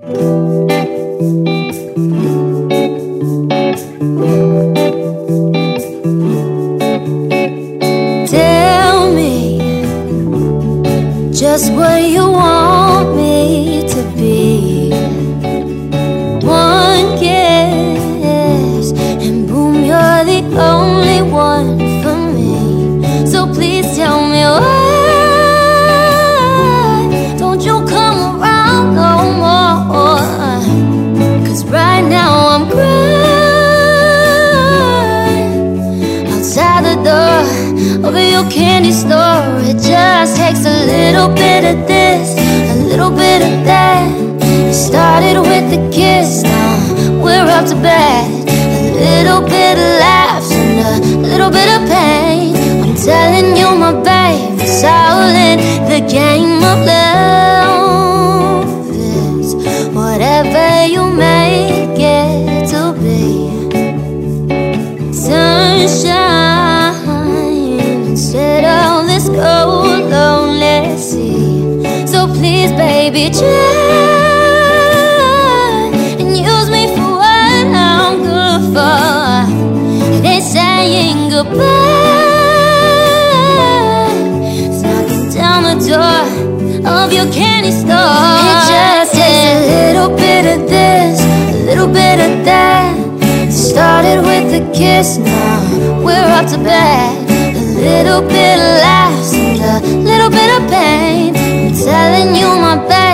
Tell me just what you want me to be. The door of your candy store. It just takes a little bit of this, a little bit of that. It started with a kiss, now we're up to bed. A little bit of laughs and a little bit of pain. I'm telling you, my babe, it's all in the game of love. Baby, try and use me for what I'm good for. Ain't saying goodbye. Knocking down the door of your candy store. It just takes a little bit of this, a little bit of that. Started with a kiss, now we're up to bed. A little bit of laughs and a little bit of pain. Telling you, my babe,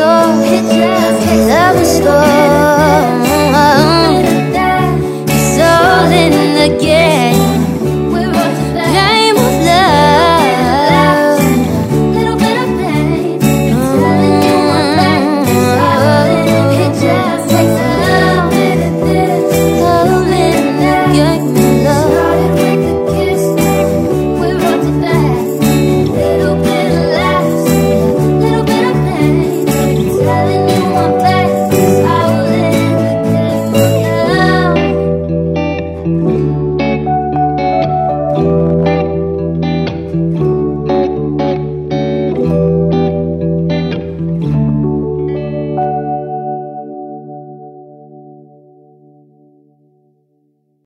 love